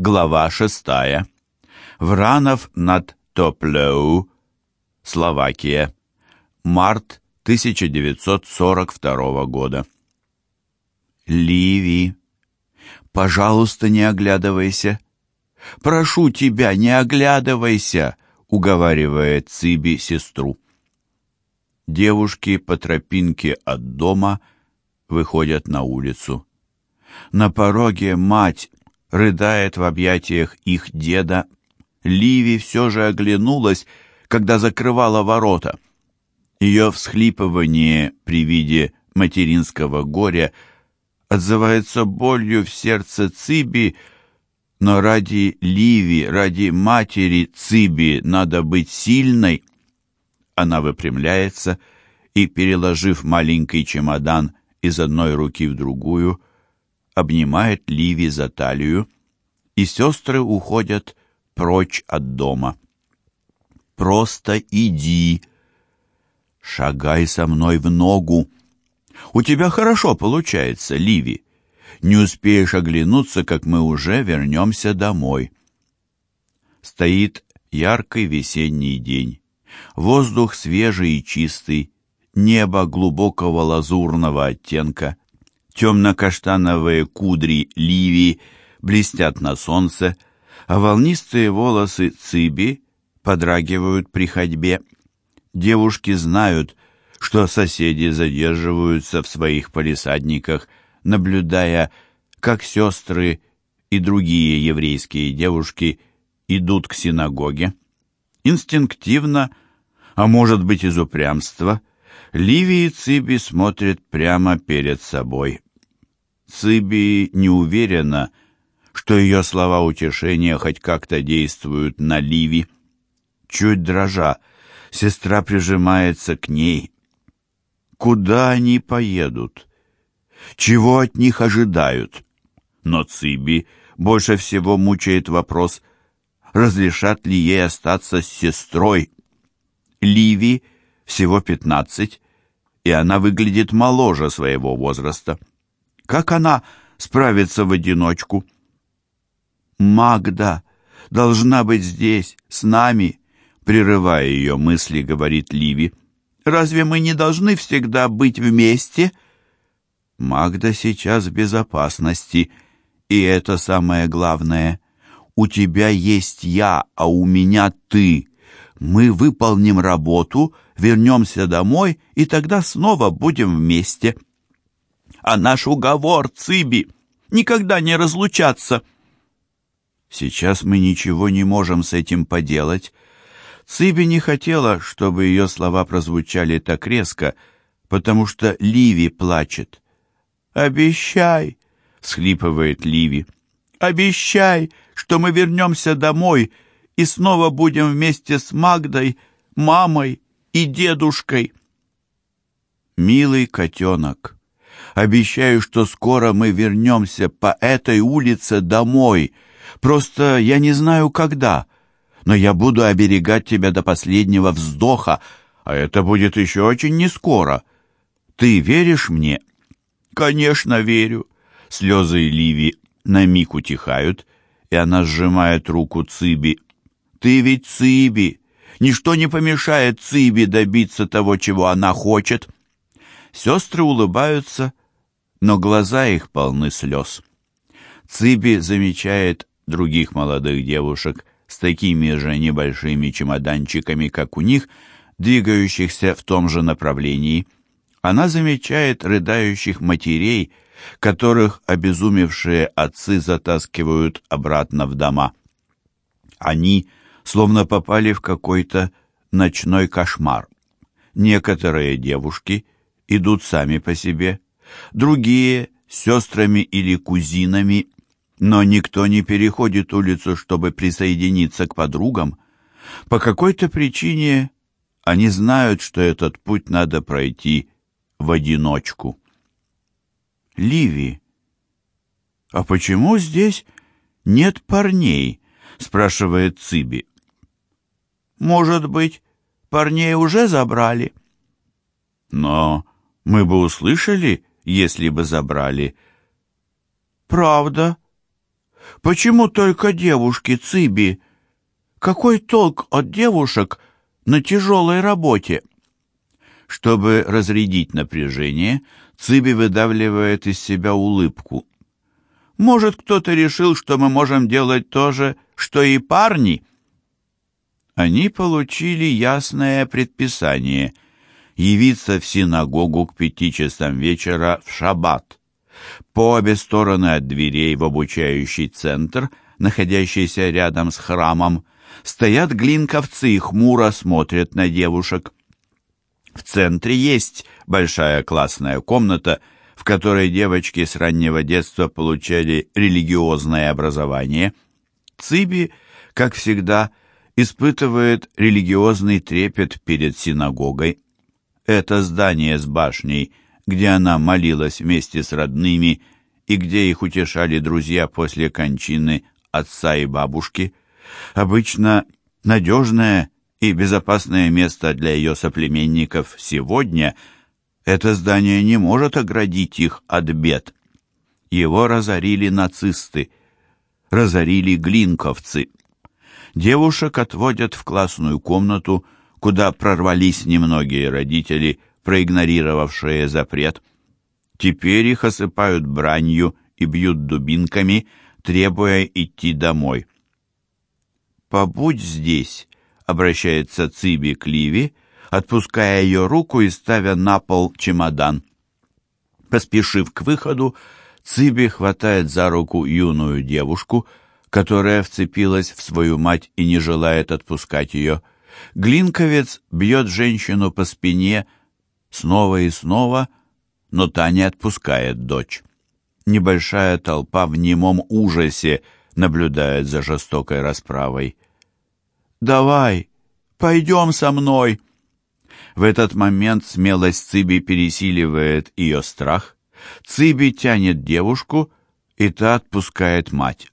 Глава шестая. Вранов над Топлеу, Словакия. Март 1942 года. Ливи, пожалуйста, не оглядывайся. Прошу тебя, не оглядывайся, уговаривает Циби сестру. Девушки по тропинке от дома выходят на улицу. На пороге мать рыдает в объятиях их деда. Ливи все же оглянулась, когда закрывала ворота. Ее всхлипывание при виде материнского горя отзывается болью в сердце Циби, но ради Ливи, ради матери Циби надо быть сильной. Она выпрямляется и, переложив маленький чемодан из одной руки в другую, обнимает Ливи за талию, и сестры уходят прочь от дома. «Просто иди, шагай со мной в ногу. У тебя хорошо получается, Ливи. Не успеешь оглянуться, как мы уже вернемся домой». Стоит яркий весенний день. Воздух свежий и чистый, небо глубокого лазурного оттенка, Темно-каштановые кудри Ливи блестят на солнце, а волнистые волосы Циби подрагивают при ходьбе. Девушки знают, что соседи задерживаются в своих палисадниках, наблюдая, как сестры и другие еврейские девушки идут к синагоге. Инстинктивно, а может быть из упрямства, Ливи и Циби смотрят прямо перед собой. Циби не уверена, что ее слова утешения хоть как-то действуют на Ливи. Чуть дрожа, сестра прижимается к ней. Куда они поедут? Чего от них ожидают? Но Циби больше всего мучает вопрос, разрешат ли ей остаться с сестрой. Ливи всего пятнадцать, и она выглядит моложе своего возраста. Как она справится в одиночку? Магда должна быть здесь, с нами, прерывая ее мысли, говорит Ливи. Разве мы не должны всегда быть вместе? Магда сейчас в безопасности, и это самое главное. У тебя есть я, а у меня ты. Мы выполним работу, вернемся домой, и тогда снова будем вместе а наш уговор, Циби, никогда не разлучаться. Сейчас мы ничего не можем с этим поделать. Циби не хотела, чтобы ее слова прозвучали так резко, потому что Ливи плачет. «Обещай!» — схлипывает Ливи. «Обещай, что мы вернемся домой и снова будем вместе с Магдой, мамой и дедушкой». «Милый котенок», Обещаю, что скоро мы вернемся по этой улице домой. Просто я не знаю, когда. Но я буду оберегать тебя до последнего вздоха, а это будет еще очень не скоро. Ты веришь мне?» «Конечно, верю». Слезы Ливи на миг утихают, и она сжимает руку Циби. «Ты ведь Циби! Ничто не помешает Циби добиться того, чего она хочет». Сестры улыбаются, но глаза их полны слез. Циби замечает других молодых девушек с такими же небольшими чемоданчиками, как у них, двигающихся в том же направлении. Она замечает рыдающих матерей, которых обезумевшие отцы затаскивают обратно в дома. Они словно попали в какой-то ночной кошмар. Некоторые девушки идут сами по себе, другие — сестрами или кузинами, но никто не переходит улицу, чтобы присоединиться к подругам. По какой-то причине они знают, что этот путь надо пройти в одиночку. Ливи, а почему здесь нет парней? спрашивает Циби. Может быть, парней уже забрали? Но мы бы услышали, если бы забрали. Правда? Почему только девушки, Циби? Какой толк от девушек на тяжелой работе?» Чтобы разрядить напряжение, Циби выдавливает из себя улыбку. «Может, кто-то решил, что мы можем делать то же, что и парни?» Они получили ясное предписание явиться в синагогу к пяти часам вечера в шаббат. По обе стороны от дверей в обучающий центр, находящийся рядом с храмом, стоят глинковцы и хмуро смотрят на девушек. В центре есть большая классная комната, в которой девочки с раннего детства получали религиозное образование. Циби, как всегда, испытывает религиозный трепет перед синагогой. Это здание с башней, где она молилась вместе с родными и где их утешали друзья после кончины отца и бабушки, обычно надежное и безопасное место для ее соплеменников сегодня, это здание не может оградить их от бед. Его разорили нацисты, разорили глинковцы. Девушек отводят в классную комнату, куда прорвались немногие родители, проигнорировавшие запрет. Теперь их осыпают бранью и бьют дубинками, требуя идти домой. «Побудь здесь», обращается Циби к Ливи, отпуская ее руку и ставя на пол чемодан. Поспешив к выходу, Циби хватает за руку юную девушку, которая вцепилась в свою мать и не желает отпускать ее. Глинковец бьет женщину по спине снова и снова, но та не отпускает дочь. Небольшая толпа в немом ужасе наблюдает за жестокой расправой. Давай, пойдем со мной!» В этот момент смелость Циби пересиливает ее страх. Циби тянет девушку, и та отпускает мать.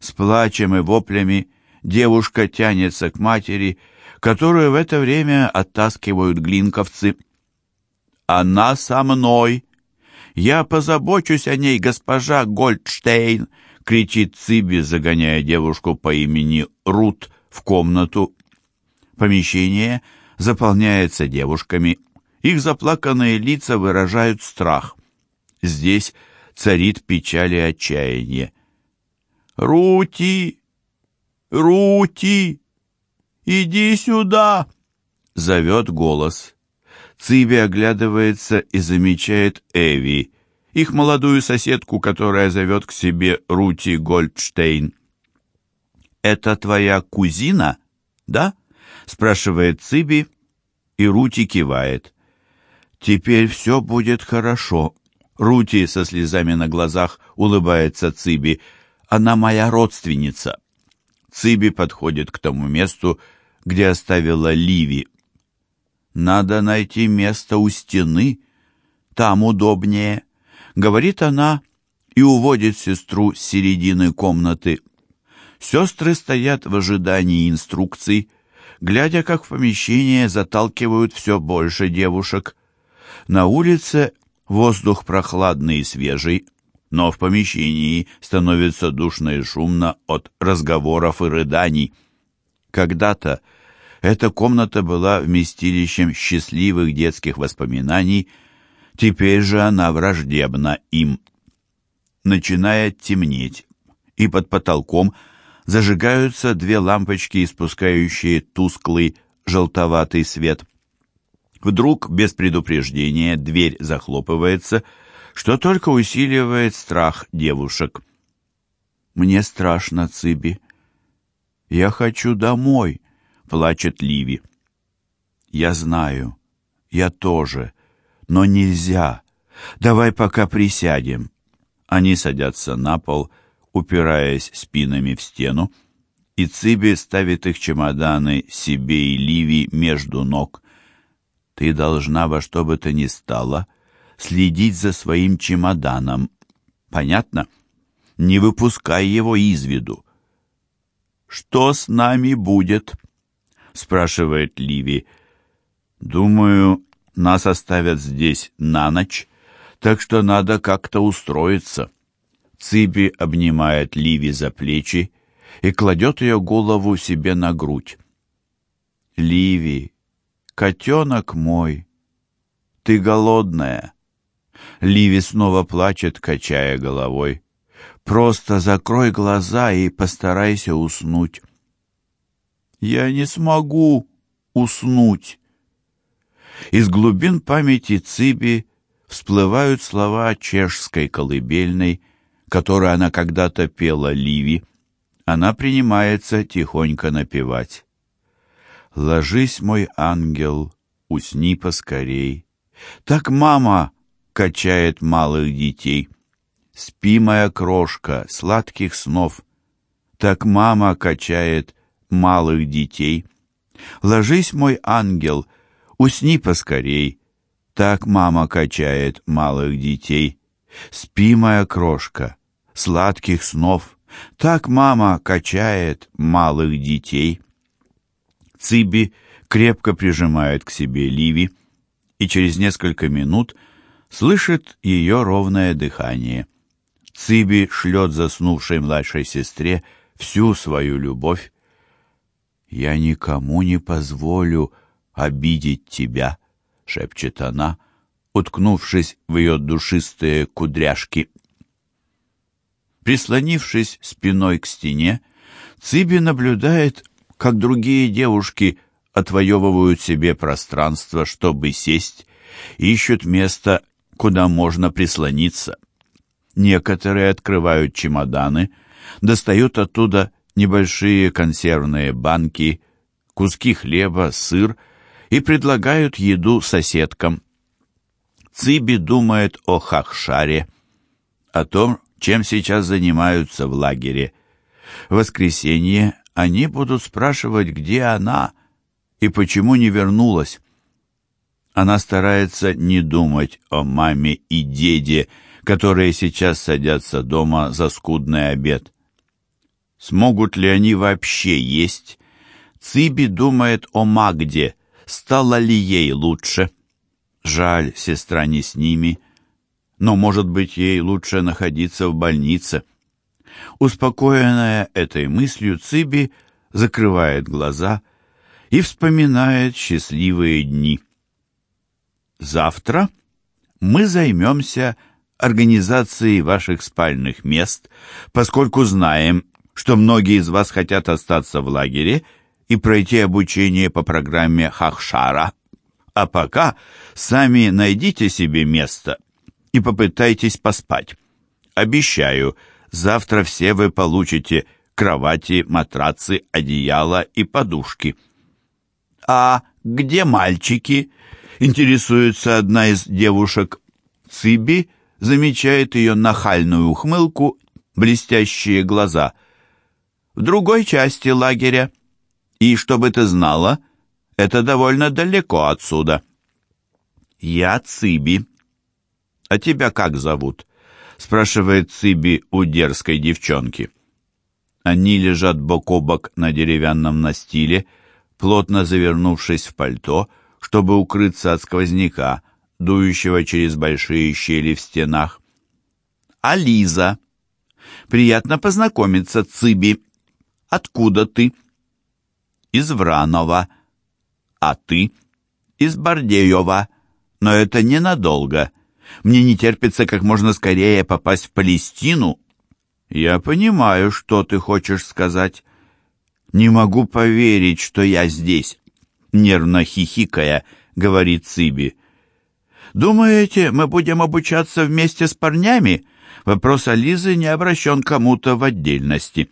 С плачем и воплями девушка тянется к матери, которую в это время оттаскивают глинковцы. «Она со мной! Я позабочусь о ней, госпожа Гольдштейн!» — кричит Циби, загоняя девушку по имени Рут в комнату. Помещение заполняется девушками. Их заплаканные лица выражают страх. Здесь царит печаль и отчаяние. «Рути! Рути! Иди сюда!» — зовет голос. Циби оглядывается и замечает Эви, их молодую соседку, которая зовет к себе Рути Гольдштейн. «Это твоя кузина, да?» — спрашивает Циби, и Рути кивает. «Теперь все будет хорошо». Рути со слезами на глазах улыбается Циби. «Она моя родственница». Циби подходит к тому месту, где оставила Ливи. «Надо найти место у стены, там удобнее», — говорит она и уводит сестру с середины комнаты. Сестры стоят в ожидании инструкций, глядя, как в помещение заталкивают все больше девушек. На улице воздух прохладный и свежий, но в помещении становится душно и шумно от разговоров и рыданий. Когда-то эта комната была вместилищем счастливых детских воспоминаний, теперь же она враждебна им. Начинает темнеть, и под потолком – зажигаются две лампочки, испускающие тусклый желтоватый свет. Вдруг, без предупреждения, дверь захлопывается, что только усиливает страх девушек. «Мне страшно, Циби. Я хочу домой», — плачет Ливи. «Я знаю. Я тоже. Но нельзя. Давай пока присядем». Они садятся на пол, — упираясь спинами в стену, и Циби ставит их чемоданы себе и Ливи между ног. Ты должна во что бы то ни стало следить за своим чемоданом. Понятно? Не выпускай его из виду. «Что с нами будет?» — спрашивает Ливи. «Думаю, нас оставят здесь на ночь, так что надо как-то устроиться». Циби обнимает Ливи за плечи и кладет ее голову себе на грудь. «Ливи, котенок мой, ты голодная?» Ливи снова плачет, качая головой. «Просто закрой глаза и постарайся уснуть». «Я не смогу уснуть». Из глубин памяти Циби всплывают слова чешской колыбельной, которую она когда-то пела Ливи. Она принимается тихонько напевать. «Ложись, мой ангел, усни поскорей». Так мама качает малых детей. Спи, моя крошка, сладких снов. Так мама качает малых детей. Ложись, мой ангел, усни поскорей. Так мама качает малых детей. Спи, моя крошка, сладких снов. Так мама качает малых детей. Циби крепко прижимает к себе Ливи, и через несколько минут слышит ее ровное дыхание. Циби шлет заснувшей младшей сестре всю свою любовь. «Я никому не позволю обидеть тебя», — шепчет она, уткнувшись в ее душистые кудряшки. Прислонившись спиной к стене, Циби наблюдает, как другие девушки отвоевывают себе пространство, чтобы сесть, ищут место, куда можно прислониться. Некоторые открывают чемоданы, достают оттуда небольшие консервные банки, куски хлеба, сыр и предлагают еду соседкам. Циби думает о Хахшаре, о том, чем сейчас занимаются в лагере. В воскресенье они будут спрашивать, где она и почему не вернулась. Она старается не думать о маме и деде, которые сейчас садятся дома за скудный обед. Смогут ли они вообще есть? Циби думает о Магде, стало ли ей лучше. Жаль, сестра не с ними, но, может быть, ей лучше находиться в больнице. Успокоенная этой мыслью, Циби закрывает глаза и вспоминает счастливые дни. Завтра мы займемся организацией ваших спальных мест, поскольку знаем, что многие из вас хотят остаться в лагере и пройти обучение по программе Хахшара. А пока сами найдите себе место и попытайтесь поспать. Обещаю, завтра все вы получите кровати, матрацы, одеяла и подушки. «А где мальчики?» — интересуется одна из девушек. Циби замечает ее нахальную ухмылку, блестящие глаза. «В другой части лагеря. И, чтобы ты знала, — это довольно далеко отсюда. Я Циби. А тебя как зовут? Спрашивает Циби у дерзкой девчонки. Они лежат бок о бок на деревянном настиле, плотно завернувшись в пальто, чтобы укрыться от сквозняка, дующего через большие щели в стенах. «Ализа! Приятно познакомиться, Циби. Откуда ты?» «Из Вранова», а ты? Из Бардеева. Но это ненадолго. Мне не терпится как можно скорее попасть в Палестину. Я понимаю, что ты хочешь сказать. Не могу поверить, что я здесь. Нервно хихикая, говорит Циби. Думаете, мы будем обучаться вместе с парнями? Вопрос Ализы не обращен кому-то в отдельности.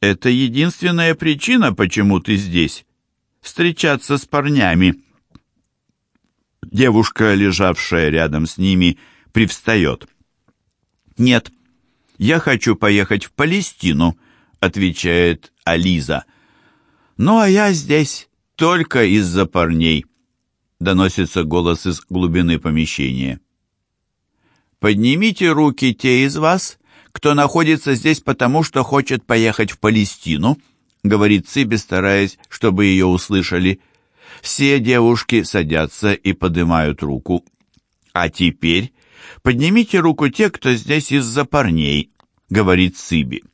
Это единственная причина, почему ты здесь встречаться с парнями. Девушка, лежавшая рядом с ними, привстает. «Нет, я хочу поехать в Палестину», — отвечает Ализа. «Ну, а я здесь только из-за парней», — доносится голос из глубины помещения. «Поднимите руки те из вас, кто находится здесь потому, что хочет поехать в Палестину», — говорит Циби, стараясь, чтобы ее услышали. Все девушки садятся и поднимают руку. «А теперь поднимите руку те, кто здесь из-за парней», — говорит Циби.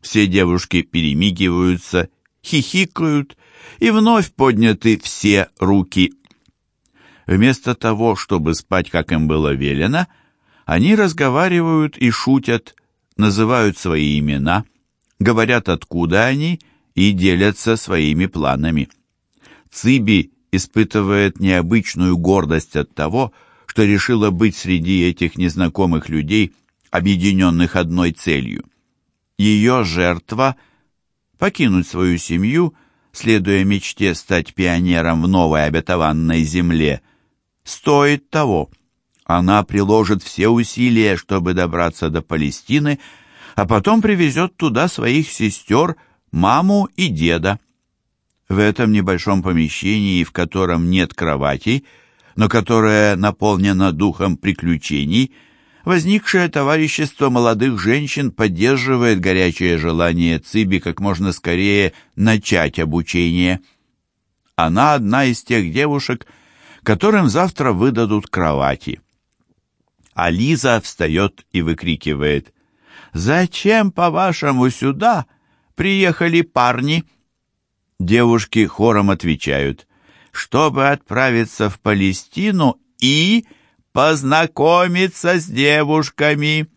Все девушки перемигиваются, хихикают, и вновь подняты все руки. Вместо того, чтобы спать, как им было велено, они разговаривают и шутят, называют свои имена, говорят, откуда они, и делятся своими планами. Циби испытывает необычную гордость от того, что решила быть среди этих незнакомых людей, объединенных одной целью. Ее жертва — покинуть свою семью, следуя мечте стать пионером в новой обетованной земле — стоит того. Она приложит все усилия, чтобы добраться до Палестины, а потом привезет туда своих сестер, маму и деда. В этом небольшом помещении, в котором нет кроватей, но которое наполнено духом приключений, возникшее товарищество молодых женщин поддерживает горячее желание Циби как можно скорее начать обучение. Она одна из тех девушек, которым завтра выдадут кровати. А Лиза встает и выкрикивает «Зачем, по-вашему, сюда приехали парни?» Девушки хором отвечают «Чтобы отправиться в Палестину и познакомиться с девушками».